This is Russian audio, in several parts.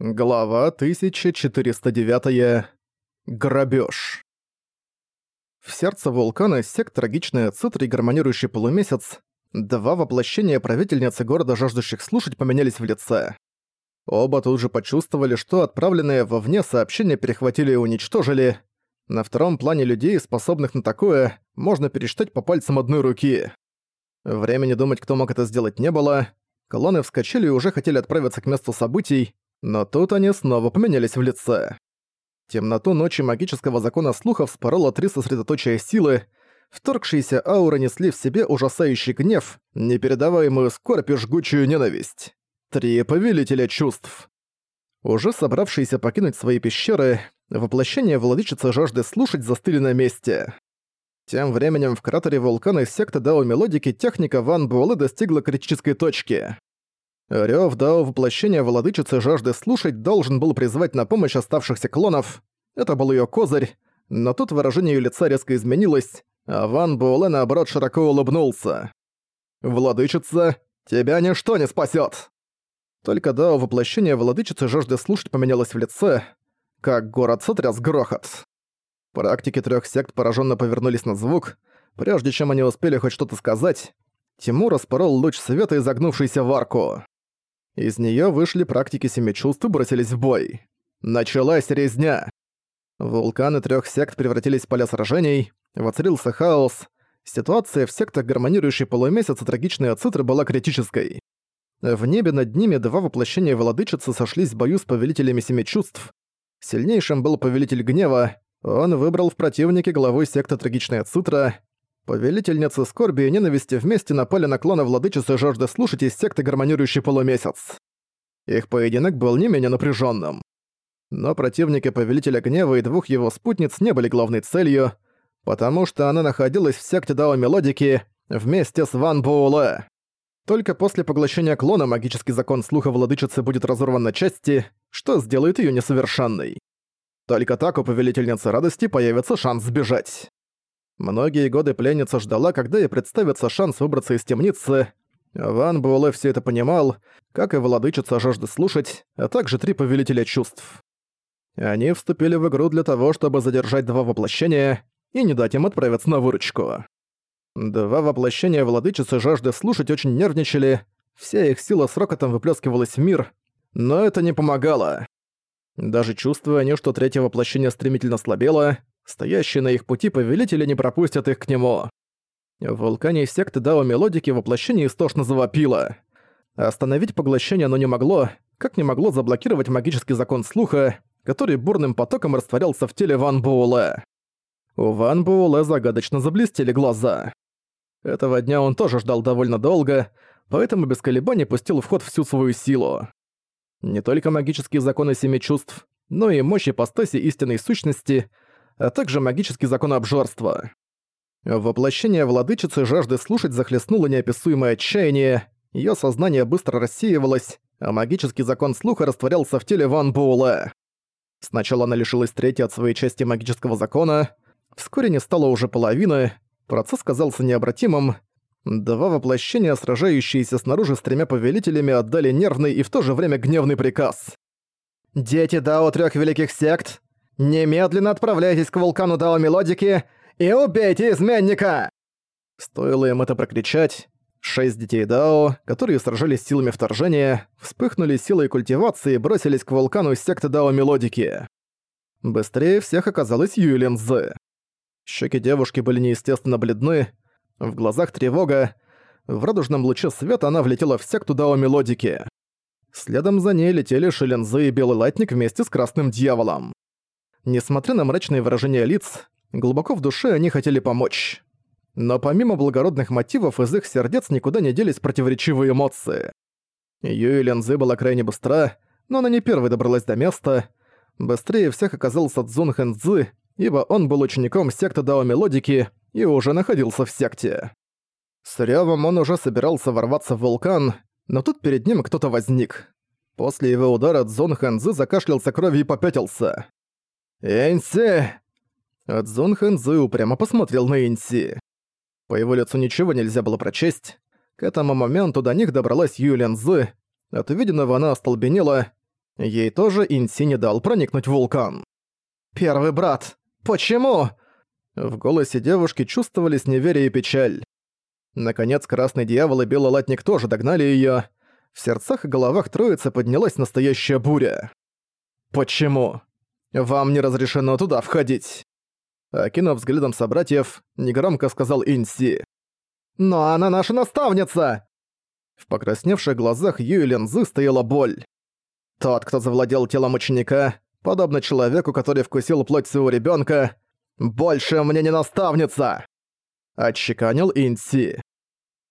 Глава 1409. Грабеж. В сердце вулкана сект трагичная цитра и гармонирующий полумесяц, два воплощения правительницы города, жаждущих слушать, поменялись в лице. Оба тут же почувствовали, что отправленные вовне сообщения перехватили и уничтожили. На втором плане людей, способных на такое, можно пересчитать по пальцам одной руки. Времени думать, кто мог это сделать, не было. Колонны вскочили и уже хотели отправиться к месту событий, но тут они снова поменялись в лице. Темноту ночи магического закона слухов спорола три сосредоточия силы, вторгшиеся ауры несли в себе ужасающий гнев, непередаваемую скорбь и жгучую ненависть. Три повелителя чувств. Уже собравшиеся покинуть свои пещеры, воплощение владычицы жажды слушать застыли на месте. Тем временем в кратере вулкана секты Дао Мелодики техника Ван Буэлэ достигла критической точки. Рёв Дао воплощения владычицы жажды слушать должен был призвать на помощь оставшихся клонов. Это был её козырь, но тут выражение её лица резко изменилось, а Ван Буэлэ наоборот широко улыбнулся. «Владычица, тебя ничто не спасёт!» Только Дао воплощение владычицы жажды слушать поменялось в лице, как город сотряс грохот. Практики трёх сект поражённо повернулись на звук, прежде чем они успели хоть что-то сказать, Тимур распорол луч света, изогнувшийся в арку. Из нее вышли практики семи чувств и бросились в бой. Началась резня. Вулканы трех сект превратились в поля сражений, воцарился хаос. Ситуация в сектах гармонирующей полумесяца трагичной ацитры была критической. В небе над ними два воплощения владычицы сошлись в бою с повелителями семи чувств. Сильнейшим был повелитель гнева, он выбрал в противнике главой секты трагичная цитра, Повелительницы скорби и ненависти вместе напали на клона владычицы жажды слушать из секты гармонирующий полумесяц. Их поединок был не менее напряженным. Но противники Повелителя Гнева и двух его спутниц не были главной целью, потому что она находилась в секте Дао Мелодики вместе с Ван Боуле. Только после поглощения клона магический закон слуха владычицы будет разорван на части, что сделает ее несовершенной. Только так у Повелительницы Радости появится шанс сбежать. Многие годы пленница ждала, когда ей представится шанс выбраться из темницы. Ван Буэлэ все это понимал, как и владычица жажды слушать, а также три повелителя чувств. Они вступили в игру для того, чтобы задержать два воплощения и не дать им отправиться на выручку. Два воплощения владычицы жажды слушать очень нервничали, вся их сила с рокотом выплескивалась в мир, но это не помогало. Даже чувствуя они, что третье воплощение стремительно слабело, Стоящие на их пути повелители не пропустят их к нему. В вулкане секты Дао Мелодики воплощение истошно завопило. Остановить поглощение оно не могло, как не могло заблокировать магический закон слуха, который бурным потоком растворялся в теле Ван Буэлэ. У Ван Буэлэ загадочно заблестели глаза. Этого дня он тоже ждал довольно долго, поэтому без колебаний пустил в ход всю свою силу. Не только магические законы семи чувств, но и мощь ипостаси истинной сущности — а также магический закон обжорства. Воплощение владычицы жажды слушать захлестнуло неописуемое отчаяние, её сознание быстро рассеивалось, а магический закон слуха растворялся в теле Ван Буэлэ. Сначала она лишилась трети от своей части магического закона, вскоре не стало уже половины, процесс казался необратимым, Два воплощения, сражающиеся снаружи с тремя повелителями, отдали нервный и в то же время гневный приказ. «Дети Дао Трёх Великих Сект, Немедленно отправляйтесь к вулкану Дао Мелодики и убейте изменника!» Стоило им это прокричать, шесть детей Дао, которые сражались силами вторжения, вспыхнули силой культивации и бросились к вулкану секты Дао Мелодики. Быстрее всех оказалась Юйлин Цзы. Щеки девушки были неестественно бледны, в глазах тревога, в радужном луче света она влетела в секту Дао Мелодики. Следом за ней летели Шелензы и Белый Латник вместе с Красным Дьяволом. Несмотря на мрачные выражения лиц, глубоко в душе они хотели помочь. Но помимо благородных мотивов из их сердец никуда не делись противоречивые эмоции. Юй Лензы была крайне быстра, но она не первой добралась до места. Быстрее всех оказался Цзун Хэнзы, ибо он был учеником секты Дао Мелодики и уже находился в секте. С рёвом он уже собирался ворваться в вулкан, но тут перед ним кто-то возник. После его удара Цзун Хэнзы закашлялся кровью и попятился. «Энси!» Цзун Хэнзы упрямо посмотрел на Энси. По его лицу ничего нельзя было прочесть. К этому моменту до них добралась Юлен Зы. От увиденного она остолбенела. Ей тоже Инси не дал проникнуть в вулкан. «Первый брат! Почему?» В голосе девушки чувствовались неверие и печаль. Наконец, Красный Дьявол и Белый Латник тоже догнали её. В сердцах и головах троицы поднялась настоящая буря. «Почему? Вам не разрешено туда входить!» Окинув взглядом собратьев, негромко сказал Инси. «Но она наша наставница!» В покрасневших глазах Юи Лензы стояла боль. Тот, кто завладел телом ученика, подобно человеку, который вкусил плоть своего ребенка, «Больше мне не наставница!» Отчеканил Инси.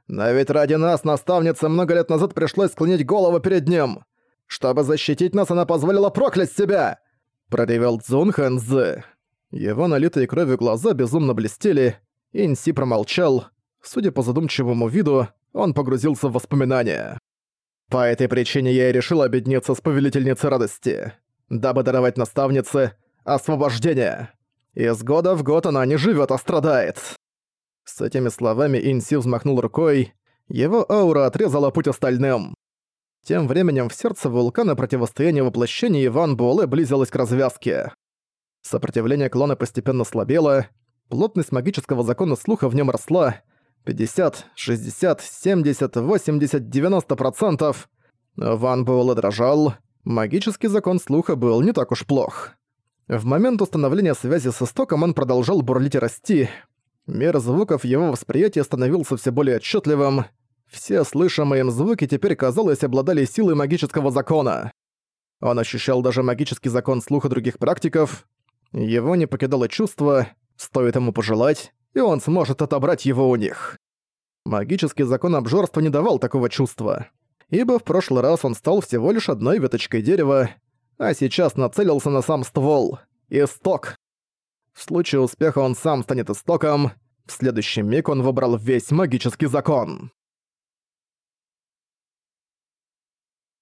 «Но ведь ради нас наставнице много лет назад пришлось склонить голову перед ним. Чтобы защитить нас, она позволила проклясть себя!» Проревел Цзун Хэнзы. Его налитые кровью глаза безумно блестели, Инси промолчал. Судя по задумчивому виду, он погрузился в воспоминания. По этой причине я и решил объединиться с Повелительницей Радости, дабы даровать наставнице освобождение. Из года в год она не живет, а страдает. С этими словами Инси взмахнул рукой, его аура отрезала путь остальным. Тем временем в сердце вулкана противостояние воплощения Иван Буэлэ близилось к развязке. Сопротивление клона постепенно слабело, плотность магического закона слуха в нем росла 50, 60, 70, 80, 90%. Ван Буэлэ дрожал, магический закон слуха был не так уж плох. В момент установления связи с истоком он продолжал бурлить и расти. Мир звуков его восприятия становился все более отчетливым. Все слышимые им звуки теперь, казалось, обладали силой магического закона. Он ощущал даже магический закон слуха других практиков, его не покидало чувство, стоит ему пожелать, и он сможет отобрать его у них. Магический закон обжорства не давал такого чувства, ибо в прошлый раз он стал всего лишь одной веточкой дерева, а сейчас нацелился на сам ствол — исток. В случае успеха он сам станет истоком, в следующий миг он выбрал весь магический закон.